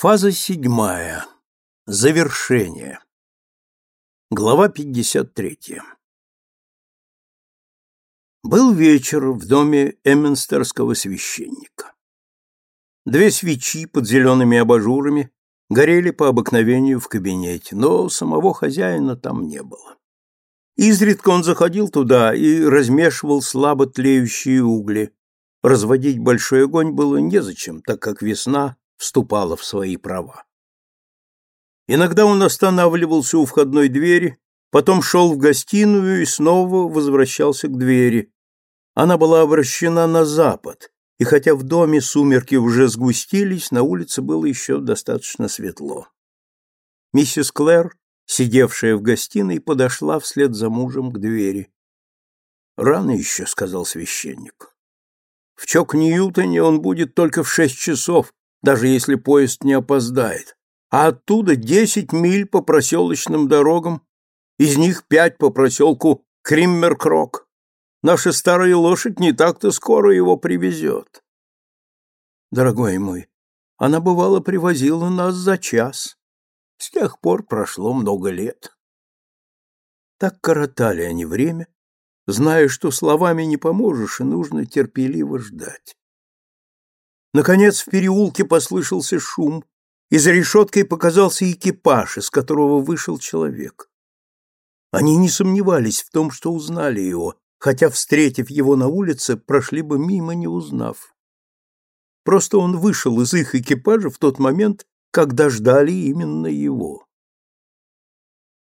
Фаза седьмая. Завершение. Глава 53. Был вечер в доме эмминстерского священника. Две свечи под зелеными абажурами горели по обыкновению в кабинете, но самого хозяина там не было. Изредка он заходил туда и размешивал слабо тлеющие угли. Разводить большой огонь было незачем, так как весна вступала в свои права. Иногда он останавливался у входной двери, потом шел в гостиную и снова возвращался к двери. Она была обращена на запад, и хотя в доме сумерки уже сгустились, на улице было еще достаточно светло. Миссис Клэр, сидевшая в гостиной, подошла вслед за мужем к двери. «Рано еще», — сказал священник. «В Чок-Ньютоне он будет только в шесть часов, даже если поезд не опоздает, а оттуда десять миль по проселочным дорогам, из них пять по проселку Криммеркрок. Наша старая лошадь не так-то скоро его привезет. Дорогой мой, она бывало привозила нас за час. С тех пор прошло много лет. Так коротали они время, зная, что словами не поможешь и нужно терпеливо ждать. Наконец в переулке послышался шум, и за решеткой показался экипаж, из которого вышел человек. Они не сомневались в том, что узнали его, хотя, встретив его на улице, прошли бы мимо, не узнав. Просто он вышел из их экипажа в тот момент, когда ждали именно его.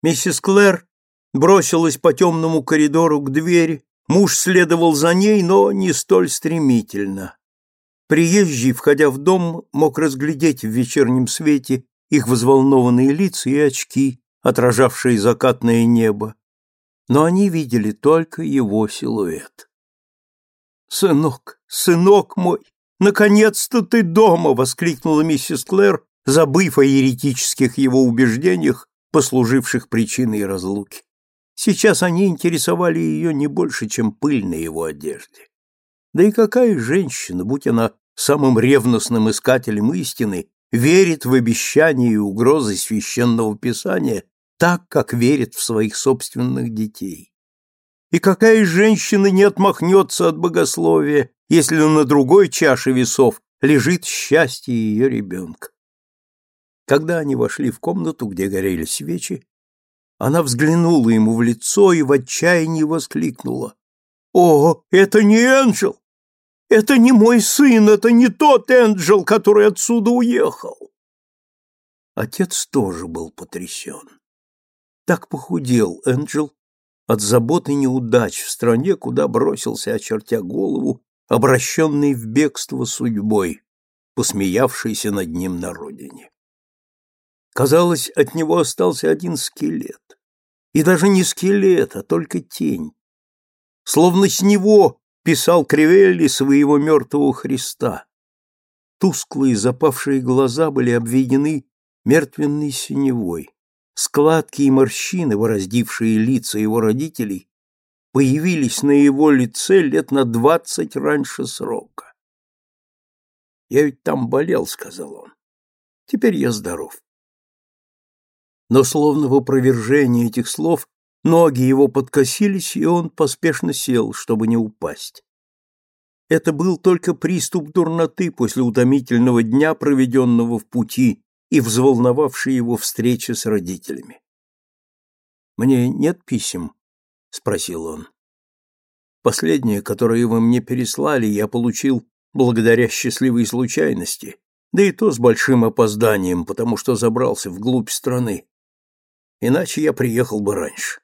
Миссис Клэр бросилась по темному коридору к двери, муж следовал за ней, но не столь стремительно. Приезжий, входя в дом, мог разглядеть в вечернем свете их взволнованные лица и очки, отражавшие закатное небо, но они видели только его силуэт. «Сынок, сынок мой, наконец-то ты дома!» — воскликнула миссис Клэр, забыв о еретических его убеждениях, послуживших причиной разлуки. Сейчас они интересовали ее не больше, чем пыль на его одежде. Да и какая женщина, будь она самым ревностным искателем истины, верит в обещания и угрозы священного писания так, как верит в своих собственных детей? И какая женщина не отмахнется от богословия, если на другой чаше весов лежит счастье ее ребенка? Когда они вошли в комнату, где горели свечи, она взглянула ему в лицо и в отчаянии воскликнула. «О, это не Энджел! Это не мой сын, это не тот Энджел, который отсюда уехал!» Отец тоже был потрясен. Так похудел Энджел от забот и неудач в стране, куда бросился, очертя голову, обращенный в бегство судьбой, посмеявшийся над ним на родине. Казалось, от него остался один скелет. И даже не скелет, а только тень. Словно с него писал Кривелли своего мертвого Христа. Тусклые запавшие глаза были обведены мертвенной синевой. Складки и морщины, вороздившие лица его родителей, появились на его лице лет на двадцать раньше срока. «Я ведь там болел», — сказал он. «Теперь я здоров». Но словно в опровержении этих слов ноги его подкосились, и он поспешно сел, чтобы не упасть. Это был только приступ дурноты после утомительного дня, проведенного в пути, и взволновавшей его встречи с родителями. «Мне нет писем?» — спросил он. «Последнее, которое вы мне переслали, я получил благодаря счастливой случайности, да и то с большим опозданием, потому что забрался вглубь страны. Иначе я приехал бы раньше.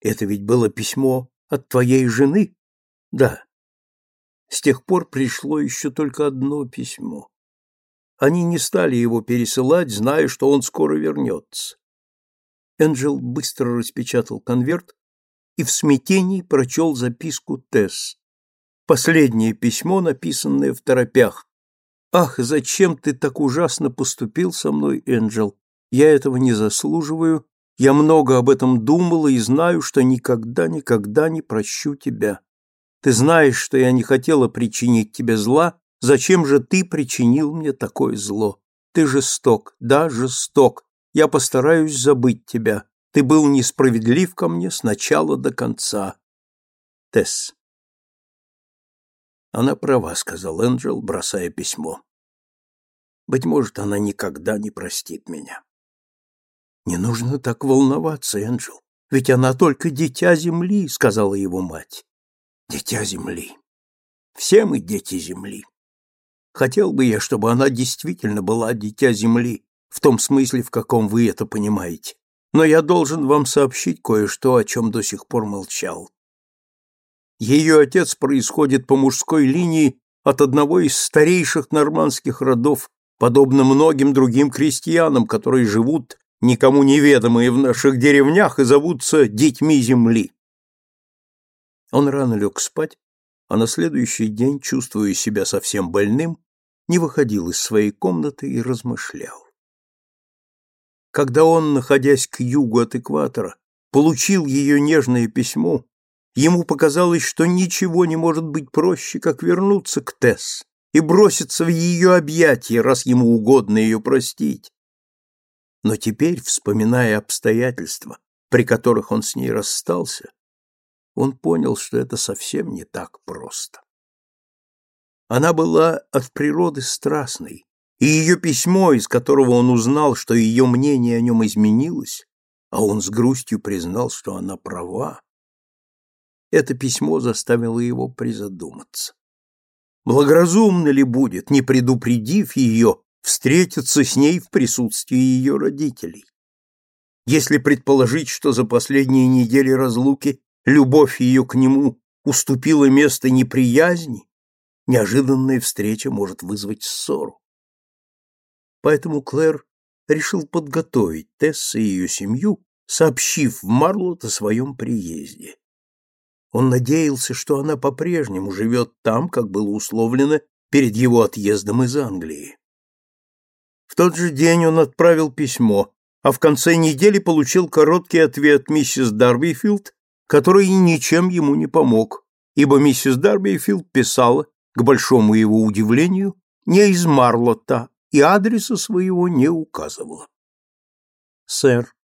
Это ведь было письмо от твоей жены? Да. С тех пор пришло еще только одно письмо. Они не стали его пересылать, зная, что он скоро вернется. Энджел быстро распечатал конверт и в смятении прочел записку Тесс. Последнее письмо, написанное в торопях. «Ах, зачем ты так ужасно поступил со мной, Энджел? Я этого не заслуживаю, я много об этом думала и знаю, что никогда-никогда не прощу тебя. Ты знаешь, что я не хотела причинить тебе зла, зачем же ты причинил мне такое зло? ты жесток, да, жесток. Я постараюсь забыть тебя. Ты был несправедлив ко мне с начала до конца. Тесс. Она права, сказал Энджел, бросая письмо. Быть может, она никогда не простит меня. Не нужно так волноваться, Энджел, ведь она только дитя земли, сказала его мать. Дитя земли. Все мы дети земли. Хотел бы я, чтобы она действительно была дитя земли, в том смысле, в каком вы это понимаете. Но я должен вам сообщить кое-что, о чем до сих пор молчал. Ее отец происходит по мужской линии от одного из старейших нормандских родов, подобно многим другим крестьянам, которые живут никому неведомые в наших деревнях и зовутся детьми земли. Он рано лег спать, а на следующий день, чувствуя себя совсем больным, не выходил из своей комнаты и размышлял. Когда он, находясь к югу от экватора, получил ее нежное письмо, ему показалось, что ничего не может быть проще, как вернуться к Тесс и броситься в ее объятия, раз ему угодно ее простить. Но теперь, вспоминая обстоятельства, при которых он с ней расстался, он понял, что это совсем не так просто. Она была от природы страстной, и ее письмо, из которого он узнал, что ее мнение о нем изменилось, а он с грустью признал, что она права, это письмо заставило его призадуматься. Благоразумно ли будет, не предупредив ее, встретиться с ней в присутствии ее родителей? Если предположить, что за последние недели разлуки любовь ее к нему уступила место неприязни, неожиданная встреча может вызвать ссору. Поэтому Клэр решил подготовить Тесс и ее семью, сообщив в Марлот о своем приезде. Он надеялся, что она по-прежнему живет там, как было условлено перед его отъездом из Англии. Тот же день он отправил письмо, а в конце недели получил короткий ответ миссис Дарбифилд, который ничем ему не помог, ибо миссис Дарбифилд писала, к большому его удивлению, не из Марлотта и адреса своего не указывала. «Сэр,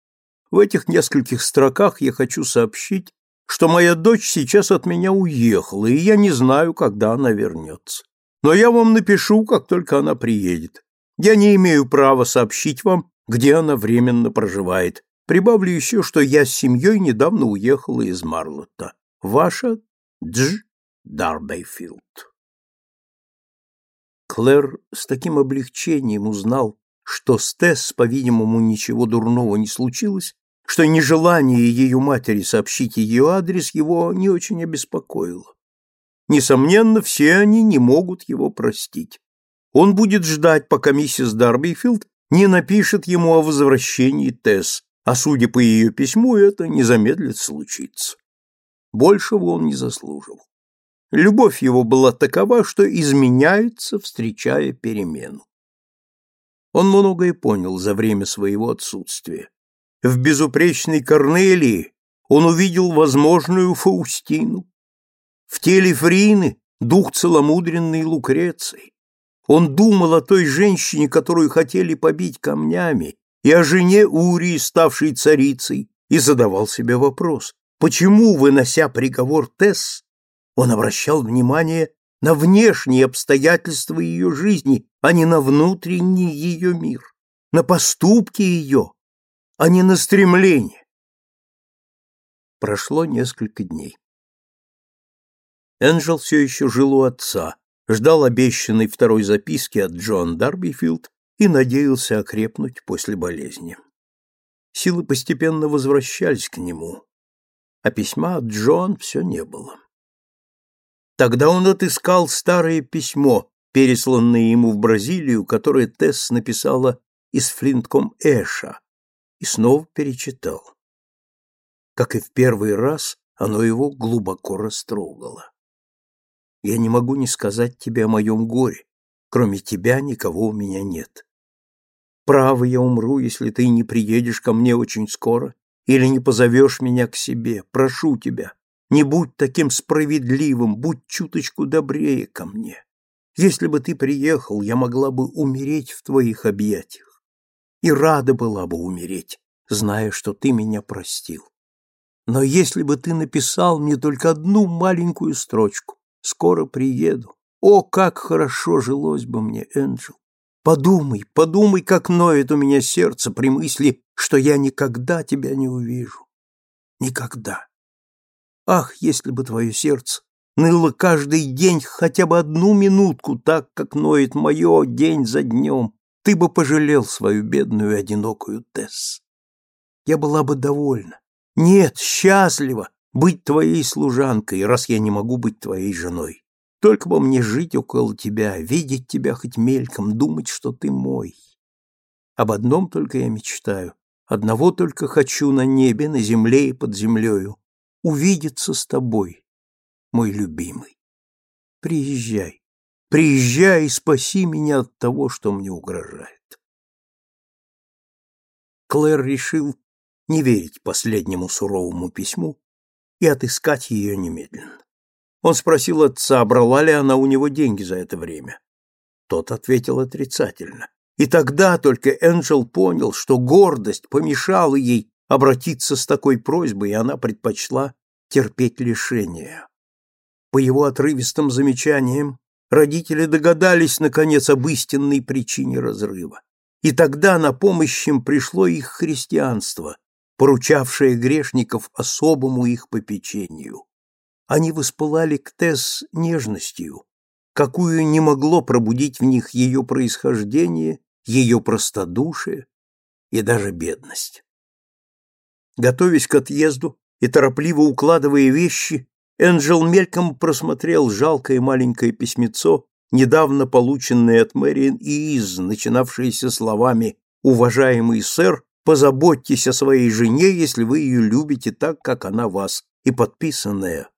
в этих нескольких строках я хочу сообщить, что моя дочь сейчас от меня уехала, и я не знаю, когда она вернется. Но я вам напишу, как только она приедет. Я не имею права сообщить вам, где она временно проживает. Прибавлю еще, что я с семьей недавно уехала из Марлотта. Ваша Дж. Дарбейфилд. Клэр с таким облегчением узнал, что с Тесс, по-видимому, ничего дурного не случилось, что нежелание ее матери сообщить ее адрес его не очень обеспокоило. Несомненно, все они не могут его простить. Он будет ждать, пока миссис Дарбифилд не напишет ему о возвращении Тесс, а судя по ее письму, это не замедлит случиться. Большего он не заслуживал. Любовь его была такова, что изменяется, встречая перемену. Он многое понял за время своего отсутствия. В безупречной Корнелии он увидел возможную Фаустину. В теле Фрины дух целомудренной Лукреции. Он думал о той женщине, которую хотели побить камнями, и о жене Урии, ставшей царицей, и задавал себе вопрос, почему, вынося приговор Тесс, он обращал внимание на внешние обстоятельства ее жизни, а не на внутренний ее мир, на поступки ее, а не на стремление. Прошло несколько дней. Энджел все еще жил у отца, ждал обещанной второй записки от Джон Дарбифилд и надеялся окрепнуть после болезни. Силы постепенно возвращались к нему, а письма от Джон все не было. Тогда он отыскал старое письмо, пересланное ему в Бразилию, которое Тесс написала из Флинтком Эша, и снова перечитал. Как и в первый раз, оно его глубоко растрогало. «Я не могу не сказать тебе о моем горе. Кроме тебя никого у меня нет. Право, я умру, если ты не приедешь ко мне очень скоро или не позовешь меня к себе. Прошу тебя, не будь таким справедливым, будь чуточку добрее ко мне. Если бы ты приехал, я могла бы умереть в твоих объятиях. И рада была бы умереть, зная, что ты меня простил. Но если бы ты написал мне только одну маленькую строчку «Скоро приеду», о, как хорошо жилось бы мне, Энджел! Подумай, подумай, как ноет у меня сердце при мысли, что я никогда тебя не увижу. Никогда. Ах, если бы твое сердце ныло каждый день хотя бы одну минутку так, как ноет мое день за днем, ты бы пожалел свою бедную одинокую Тесс. Я была бы довольна. Нет, счастлива быть твоей служанкой, раз я не могу быть твоей женой. Только бы мне жить около тебя, видеть тебя хоть мельком, думать, что ты мой. Об одном только я мечтаю, одного только хочу на небе, на земле и под землею — увидеться с тобой, мой любимый. Приезжай, приезжай и спаси меня от того, что мне угрожает. Клэр решил не верить последнему суровому письму и отыскать ее немедленно. Он спросил отца, брала ли она у него деньги за это время. Тот ответил отрицательно. И тогда только Энджел понял, что гордость помешала ей обратиться с такой просьбой, и она предпочла терпеть лишения. По его отрывистым замечаниям родители догадались, наконец, об истинной причине разрыва. И тогда на помощь им пришло их христианство, поручавшее грешников особому их попечению. Они воспылали к Тесс нежностью, какую не могло пробудить в них ее происхождение, ее простодушие и даже бедность. Готовясь к отъезду и торопливо укладывая вещи, Энджел мельком просмотрел жалкое маленькое письмецо, недавно полученное от Мэриан и из, начинавшееся словами «Уважаемый сэр, позаботьтесь о своей жене, если вы ее любите так, как она вас», и подписанное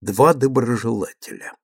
«Два доброжелателя».